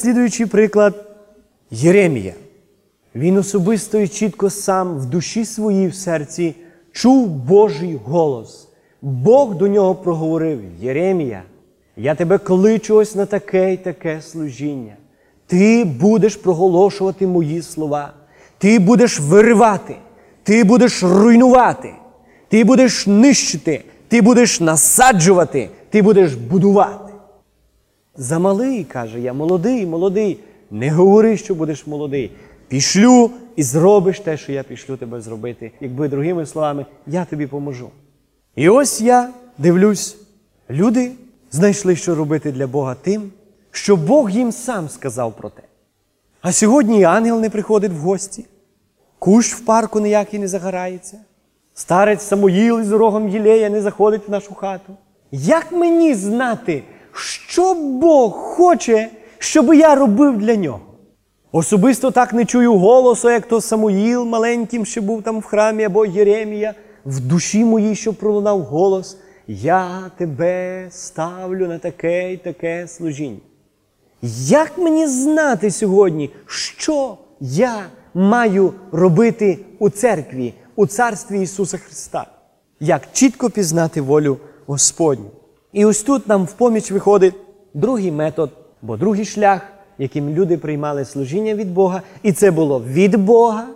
слідуючий приклад Єремія. Він особисто і чітко сам в душі своїй в серці чув Божий голос. Бог до нього проговорив: Єремія, я тебе кличу ось на таке й таке служіння. Ти будеш проголошувати мої слова, ти будеш виривати, ти будеш руйнувати, ти будеш нищити, ти будеш насаджувати, ти будеш будувати. Замалий, каже, я молодий, молодий. Не говори, що будеш молодий. Пішлю і зробиш те, що я пішлю тебе зробити. Якби другими словами, я тобі поможу. І ось я дивлюсь, люди знайшли, що робити для Бога тим, що Бог їм сам сказав про те. А сьогодні і ангел не приходить в гості, кущ в парку ніякий не загорається, старець Самуїл із рогом Єлея не заходить в нашу хату. Як мені знати, що Бог хоче, щоб я робив для нього? Особисто так не чую голосу, як то Самуїл маленьким, що був там в храмі, або Єремія, в душі моїй, що пролунав голос, я тебе ставлю на таке й таке служіння. Як мені знати сьогодні, що я маю робити у церкві, у царстві Ісуса Христа? Як чітко пізнати волю Господню? І ось тут нам в поміч виходить другий метод, бо другий шлях, яким люди приймали служіння від Бога, і це було від Бога,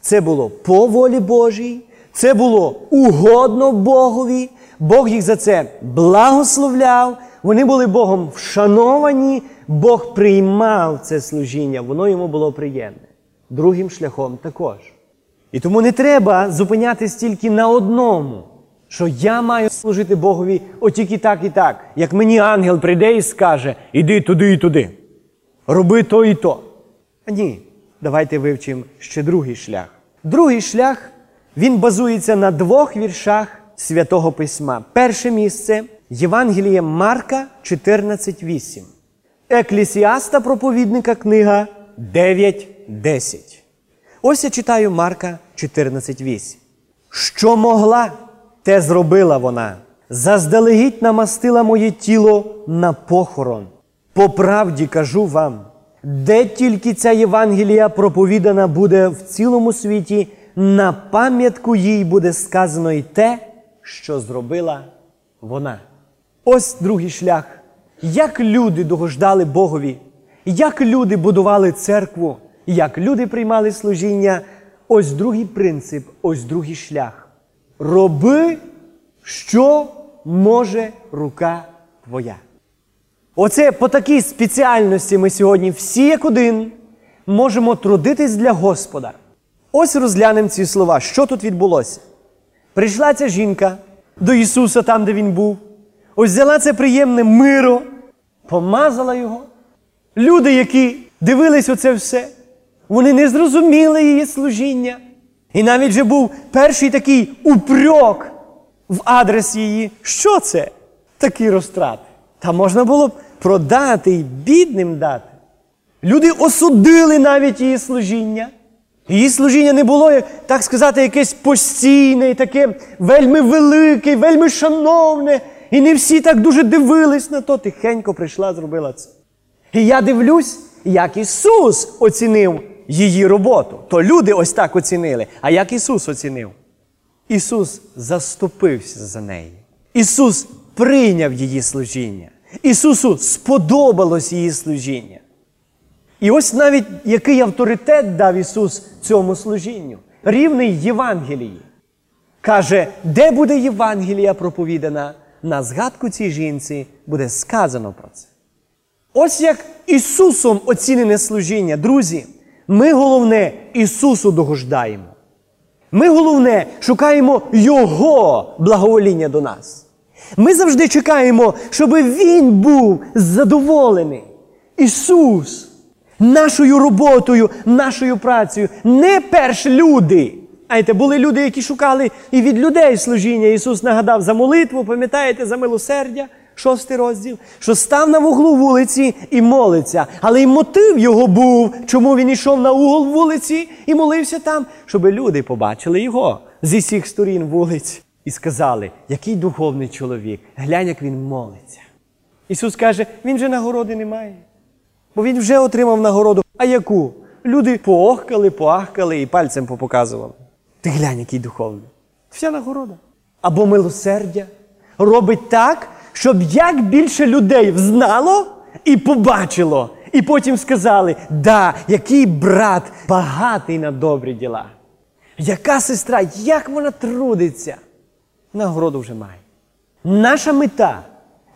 це було по волі Божій, це було угодно Богові. Бог їх за це благословляв, вони були Богом вшановані, Бог приймав це служіння, воно йому було приємне. Другим шляхом також. І тому не треба зупинятись тільки на одному, що я маю служити Богові отільки так і так, як мені ангел прийде і скаже, іди туди і туди, роби то і то. А ні, давайте вивчимо ще другий шлях. Другий шлях він базується на двох віршах Святого Письма. Перше місце Євангеліє Марка 14.8. Еклісіаста проповідника книга 9.10. Ось я читаю Марка 14.8. Що могла, те зробила вона. Заздалегідь намастила моє тіло на похорон. По правді кажу вам, де тільки ця Євангелія проповідана буде в цілому світі, на пам'ятку їй буде сказано й те, що зробила вона. Ось другий шлях. Як люди догождали Богові, як люди будували церкву, як люди приймали служіння. Ось другий принцип, ось другий шлях. Роби, що може рука твоя. Оце по такій спеціальності ми сьогодні всі як один можемо трудитись для Господа. Ось розглянемо ці слова. Що тут відбулося? Прийшла ця жінка до Ісуса там, де Він був. Ось взяла це приємне миро, помазала його. Люди, які дивились оце все, вони не зрозуміли її служіння. І навіть же був перший такий упрьок в адрес її. Що це? Такі розтрати. Та можна було б продати і бідним дати. Люди осудили навіть її служіння. Її служіння не було, так сказати, якесь постійне, таке вельми велике, вельми шановне. І не всі так дуже дивились на то, тихенько прийшла, зробила це. І я дивлюсь, як Ісус оцінив її роботу. То люди ось так оцінили. А як Ісус оцінив? Ісус заступився за неї. Ісус прийняв її служіння. Ісусу сподобалось її служіння. І ось навіть який авторитет дав Ісус цьому служінню, рівний Євангелії. Каже, де буде Євангелія проповідана, на згадку цій жінці буде сказано про це. Ось як Ісусом оцінене служіння, друзі, ми головне Ісусу догождаємо. Ми головне шукаємо Його благовоління до нас. Ми завжди чекаємо, щоб Він був задоволений. Ісус нашою роботою, нашою працею, не перш люди. Знаєте, були люди, які шукали і від людей служіння. Ісус нагадав за молитву, пам'ятаєте, за милосердя, шостий розділ, що став на вуглу вулиці і молиться. Але й мотив його був, чому він йшов на угол вулиці і молився там, щоб люди побачили його зі всіх сторін вулиць і сказали, який духовний чоловік, глянь, як він молиться. Ісус каже, він же нагороди не має. Бо він вже отримав нагороду. А яку? Люди поохкали, поахкали і пальцем попоказували. Ти глянь, який духовний. Вся нагорода. Або милосердя робить так, щоб як більше людей взнало і побачило, і потім сказали: да, який брат багатий на добрі діла. Яка сестра, як вона трудиться? Нагороду вже має. Наша мета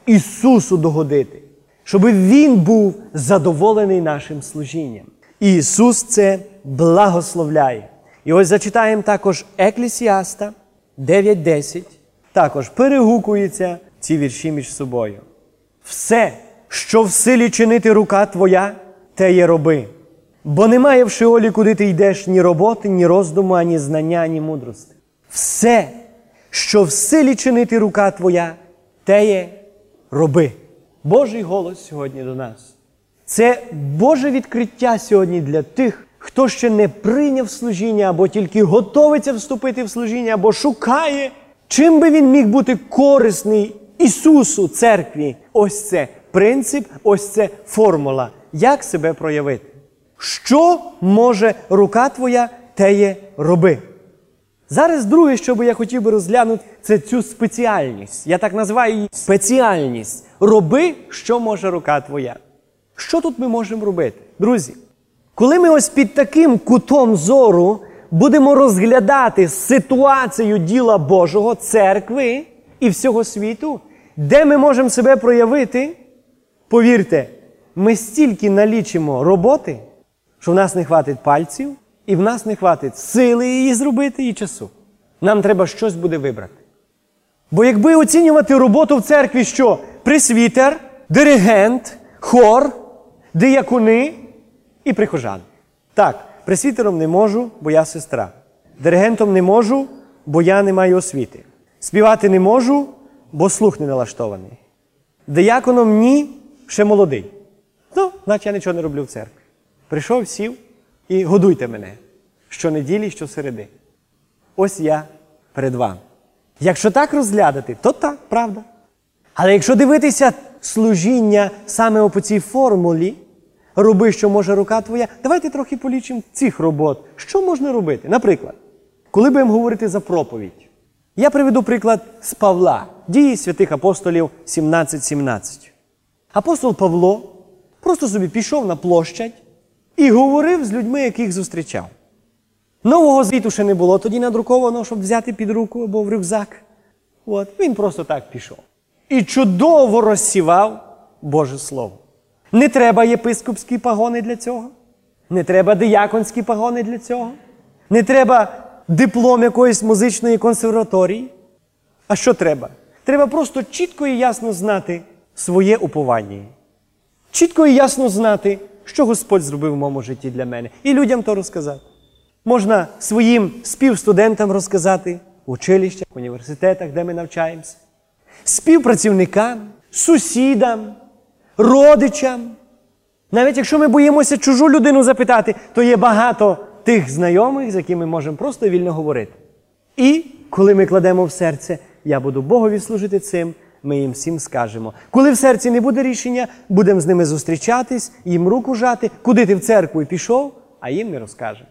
Ісусу догодити, щоб Він був задоволений нашим служінням. І Ісус це благословляє. І ось зачитаємо також Еклісіаста 9.10. Також перегукуються ці вірші між собою. Все, що в силі чинити рука твоя, те є роби. Бо немає в Шеолі, куди ти йдеш ні роботи, ні роздуму, ані знання, ані мудрости. Все, що в силі чинити рука твоя, те є роби. Божий голос сьогодні до нас. Це Боже відкриття сьогодні для тих, хто ще не прийняв служіння, або тільки готовиться вступити в служіння, або шукає, чим би він міг бути корисний Ісусу, церкві. Ось це принцип, ось це формула. Як себе проявити? Що може рука твоя, те є роби. Зараз друге, що би я хотів би розглянути, це цю спеціальність. Я так називаю її спеціальність. Роби, що може рука твоя. Що тут ми можемо робити? Друзі, коли ми ось під таким кутом зору будемо розглядати ситуацію діла Божого, церкви і всього світу, де ми можемо себе проявити, повірте, ми стільки налічимо роботи, що в нас не хватить пальців, і в нас не хватить сили її зробити і часу. Нам треба щось буде вибрати. Бо якби оцінювати роботу в церкві, що пресвітер, диригент, хор, диякуни і прихожани. Так, пресвітером не можу, бо я сестра. Диригентом не можу, бо я не маю освіти. Співати не можу, бо слух не налаштований. Дияконом ні, ще молодий. Ну, значить я нічого не роблю в церкві. Прийшов, сів і годуйте мене щонеділі, щосереди. Ось я перед вами. Якщо так розглядати, то так, правда. Але якщо дивитися служіння саме по цій формулі, роби, що може рука твоя, давайте трохи полічимо цих робот. Що можна робити? Наприклад, коли будемо говорити за проповідь, я приведу приклад з Павла, дії святих апостолів 17.17. Апостол Павло просто собі пішов на площадь і говорив з людьми, яких зустрічав. Нового звіту ще не було тоді надруковано, щоб взяти під руку або в рюкзак. От, Він просто так пішов. І чудово розсівав Боже Слово. Не треба єпископські пагони для цього. Не треба дияконські пагони для цього. Не треба диплом якоїсь музичної консерваторії. А що треба? Треба просто чітко і ясно знати своє уповання. Чітко і ясно знати, що Господь зробив в моєму житті для мене. І людям то розказати. Можна своїм співстудентам розказати в училищах, в університетах, де ми навчаємося, співпрацівникам, сусідам, родичам. Навіть якщо ми боїмося чужу людину запитати, то є багато тих знайомих, з якими ми можемо просто вільно говорити. І коли ми кладемо в серце, я буду Богові служити цим, ми їм всім скажемо. Коли в серці не буде рішення, будемо з ними зустрічатись, їм руку жати, куди ти в церкву пішов, а їм не розкажемо.